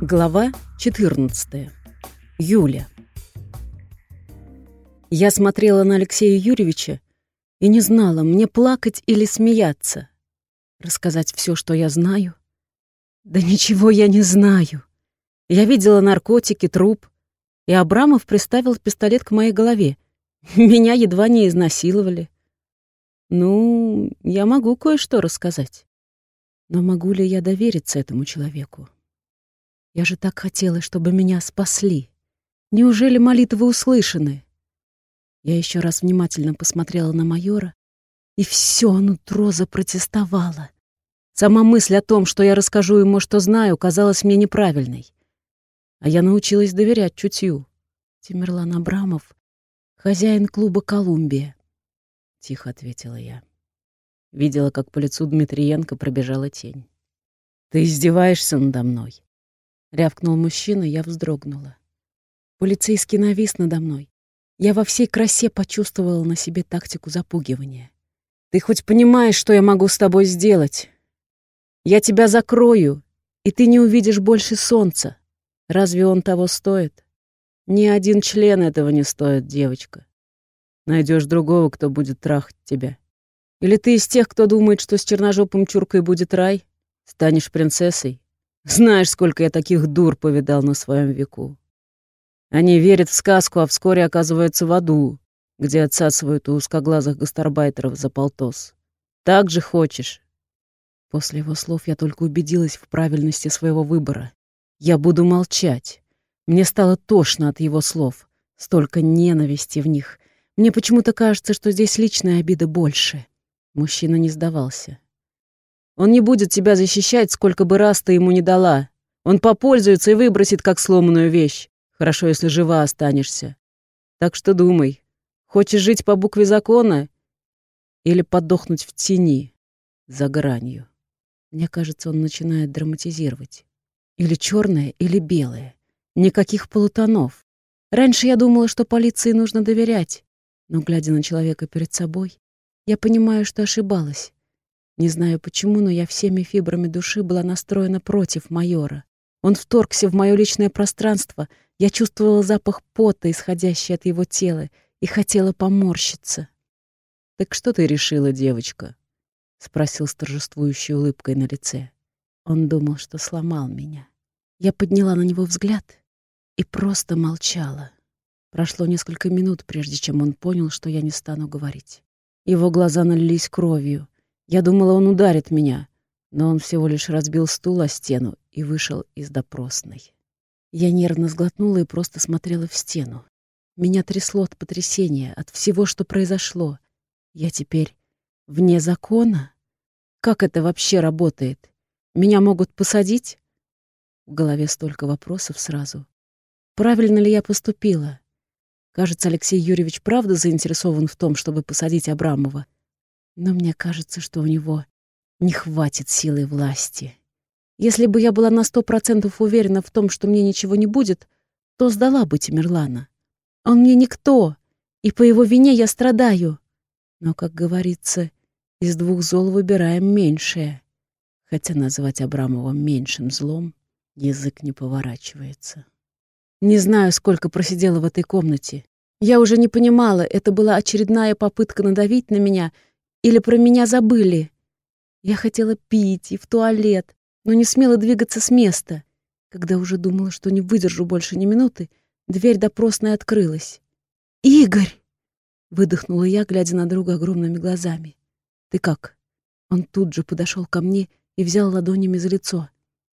Глава 14. Юля. Я смотрела на Алексея Юрьевича и не знала, мне плакать или смеяться. Рассказать все, что я знаю? Да ничего я не знаю. Я видела наркотики, труп, и Абрамов приставил пистолет к моей голове. Меня едва не изнасиловали. Ну, я могу кое-что рассказать. Но могу ли я довериться этому человеку? Я же так хотела, чтобы меня спасли. Неужели молитвы услышаны? Я еще раз внимательно посмотрела на майора, и все нутро запротестовало. Сама мысль о том, что я расскажу ему, что знаю, казалась мне неправильной. А я научилась доверять чутью. Тимирлан Абрамов, хозяин клуба «Колумбия», — тихо ответила я. Видела, как по лицу Дмитриенко пробежала тень. «Ты издеваешься надо мной?» Рявкнул мужчина, я вздрогнула. Полицейский навис надо мной. Я во всей красе почувствовала на себе тактику запугивания. «Ты хоть понимаешь, что я могу с тобой сделать? Я тебя закрою, и ты не увидишь больше солнца. Разве он того стоит? Ни один член этого не стоит, девочка. Найдешь другого, кто будет трахать тебя. Или ты из тех, кто думает, что с черножопым чуркой будет рай? Станешь принцессой? Знаешь, сколько я таких дур повидал на своем веку. Они верят в сказку, а вскоре оказываются в аду, где отсасывают у узкоглазых гастарбайтеров за полтос. Так же хочешь? После его слов я только убедилась в правильности своего выбора. Я буду молчать. Мне стало тошно от его слов. Столько ненависти в них. Мне почему-то кажется, что здесь личная обида больше. Мужчина не сдавался. Он не будет тебя защищать, сколько бы раз ты ему не дала. Он попользуется и выбросит, как сломанную вещь. Хорошо, если жива останешься. Так что думай, хочешь жить по букве закона или подохнуть в тени, за гранью? Мне кажется, он начинает драматизировать. Или черное, или белое. Никаких полутонов. Раньше я думала, что полиции нужно доверять. Но, глядя на человека перед собой, я понимаю, что ошибалась. Не знаю почему, но я всеми фибрами души была настроена против майора. Он вторгся в мое личное пространство, я чувствовала запах пота, исходящий от его тела, и хотела поморщиться. «Так что ты решила, девочка?» — спросил с торжествующей улыбкой на лице. Он думал, что сломал меня. Я подняла на него взгляд и просто молчала. Прошло несколько минут, прежде чем он понял, что я не стану говорить. Его глаза налились кровью. Я думала, он ударит меня, но он всего лишь разбил стул о стену и вышел из допросной. Я нервно сглотнула и просто смотрела в стену. Меня трясло от потрясения, от всего, что произошло. Я теперь вне закона? Как это вообще работает? Меня могут посадить? В голове столько вопросов сразу. Правильно ли я поступила? Кажется, Алексей Юрьевич правда заинтересован в том, чтобы посадить Абрамова. Но мне кажется, что у него не хватит силы власти. Если бы я была на сто процентов уверена в том, что мне ничего не будет, то сдала бы Тимирлана. Он мне никто, и по его вине я страдаю. Но, как говорится, из двух зол выбираем меньшее. Хотя назвать Абрамова меньшим злом язык не поворачивается. Не знаю, сколько просидела в этой комнате. Я уже не понимала, это была очередная попытка надавить на меня — или про меня забыли? Я хотела пить и в туалет, но не смела двигаться с места. Когда уже думала, что не выдержу больше ни минуты, дверь допросной открылась. «Игорь!» — выдохнула я, глядя на друга огромными глазами. «Ты как?» Он тут же подошел ко мне и взял ладонями за лицо.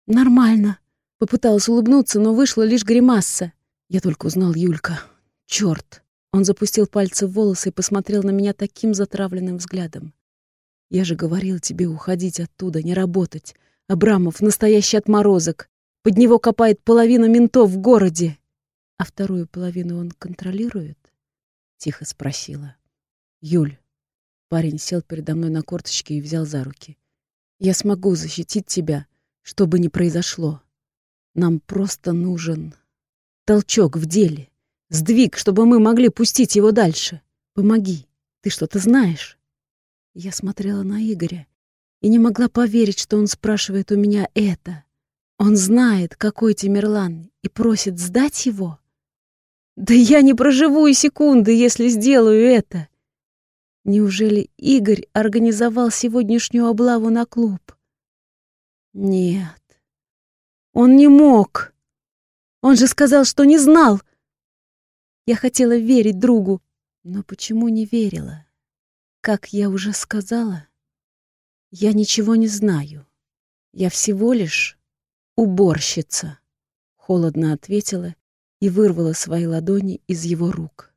«Нормально!» Попыталась улыбнуться, но вышла лишь гримаса. Я только узнал Юлька. Черт! Он запустил пальцы в волосы и посмотрел на меня таким затравленным взглядом. «Я же говорил тебе уходить оттуда, не работать. Абрамов — настоящий отморозок. Под него копает половина ментов в городе. А вторую половину он контролирует?» — тихо спросила. «Юль». Парень сел передо мной на корточки и взял за руки. «Я смогу защитить тебя, что бы ни произошло. Нам просто нужен толчок в деле». Сдвиг, чтобы мы могли пустить его дальше. Помоги. Ты что-то знаешь?» Я смотрела на Игоря и не могла поверить, что он спрашивает у меня это. Он знает, какой Тимирлан, и просит сдать его? Да я не проживу и секунды, если сделаю это. Неужели Игорь организовал сегодняшнюю облаву на клуб? Нет, он не мог. Он же сказал, что не знал. Я хотела верить другу, но почему не верила? Как я уже сказала, я ничего не знаю. Я всего лишь уборщица, холодно ответила и вырвала свои ладони из его рук.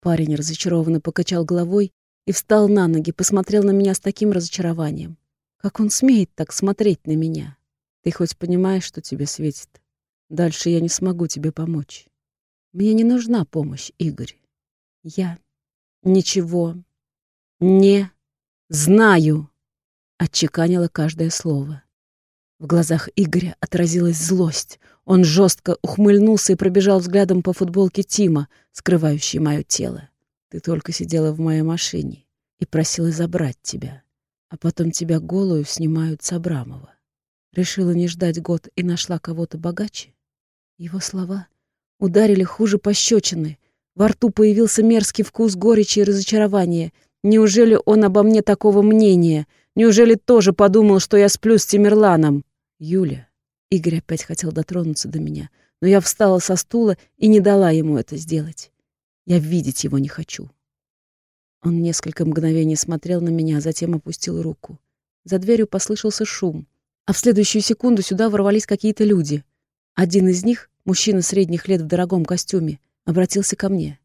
Парень разочарованно покачал головой и встал на ноги, посмотрел на меня с таким разочарованием. Как он смеет так смотреть на меня? Ты хоть понимаешь, что тебе светит? Дальше я не смогу тебе помочь. Мне не нужна помощь, Игорь. Я ничего не знаю, отчеканила каждое слово. В глазах Игоря отразилась злость. Он жестко ухмыльнулся и пробежал взглядом по футболке Тима, скрывающей мое тело. Ты только сидела в моей машине и просила забрать тебя, а потом тебя голую снимают с Абрамова. Решила не ждать год и нашла кого-то богаче? Его слова ударили хуже пощечины. Во рту появился мерзкий вкус горечи и разочарования. Неужели он обо мне такого мнения? Неужели тоже подумал, что я сплю с Тимирланом? Юля. Игорь опять хотел дотронуться до меня, но я встала со стула и не дала ему это сделать. Я видеть его не хочу. Он несколько мгновений смотрел на меня, а затем опустил руку. За дверью послышался шум, а в следующую секунду сюда ворвались какие-то люди. Один из них, мужчина средних лет в дорогом костюме, обратился ко мне.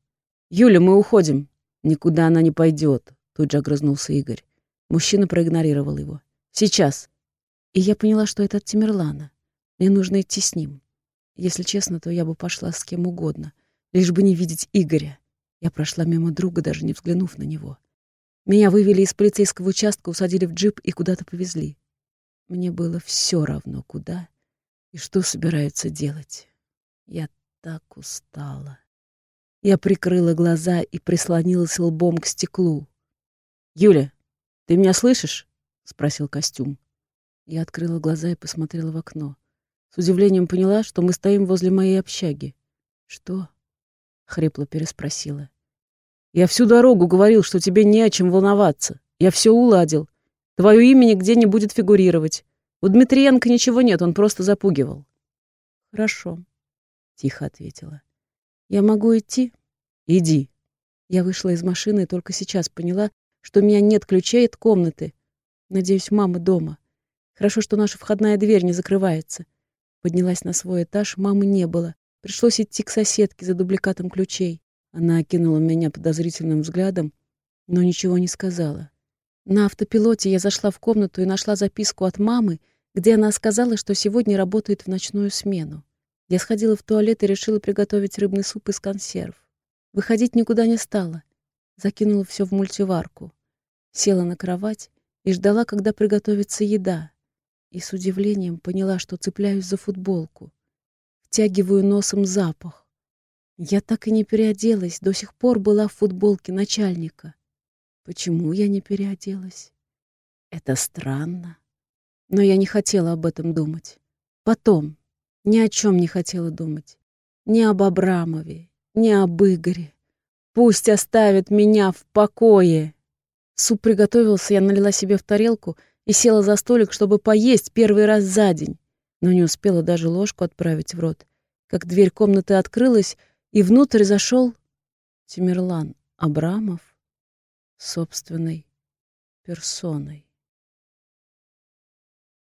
«Юля, мы уходим». «Никуда она не пойдет», — тут же огрызнулся Игорь. Мужчина проигнорировал его. «Сейчас». И я поняла, что это от Тимирлана. Мне нужно идти с ним. Если честно, то я бы пошла с кем угодно — лишь бы не видеть Игоря. Я прошла мимо друга, даже не взглянув на него. Меня вывели из полицейского участка, усадили в джип и куда-то повезли. Мне было все равно, куда и что собираются делать. Я так устала. Я прикрыла глаза и прислонилась лбом к стеклу. «Юля, ты меня слышишь?» — спросил костюм. Я открыла глаза и посмотрела в окно. С удивлением поняла, что мы стоим возле моей общаги. «Что?» — хрипло переспросила. «Я всю дорогу говорил, что тебе не о чем волноваться. Я все уладил. Твое имя нигде не будет фигурировать. У Дмитриенко ничего нет, он просто запугивал». «Хорошо», — тихо ответила. «Я могу идти?» «Иди». Я вышла из машины и только сейчас поняла, что у меня нет ключей от комнаты. Надеюсь, мама дома. Хорошо, что наша входная дверь не закрывается. Поднялась на свой этаж, мамы не было. Пришлось идти к соседке за дубликатом ключей. Она окинула меня подозрительным взглядом, но ничего не сказала. На автопилоте я зашла в комнату и нашла записку от мамы, где она сказала, что сегодня работает в ночную смену. Я сходила в туалет и решила приготовить рыбный суп из консерв. Выходить никуда не стала. Закинула все в мультиварку. Села на кровать и ждала, когда приготовится еда. И с удивлением поняла, что цепляюсь за футболку втягиваю носом запах. Я так и не переоделась, до сих пор была в футболке начальника. Почему я не переоделась? Это странно. Но я не хотела об этом думать. Потом. Ни о чем не хотела думать. Ни об Абрамове, ни об Игоре. Пусть оставят меня в покое. Суп приготовился, я налила себе в тарелку и села за столик, чтобы поесть первый раз за день но не успела даже ложку отправить в рот, как дверь комнаты открылась, и внутрь зашел Тимирлан Абрамов собственной персоной.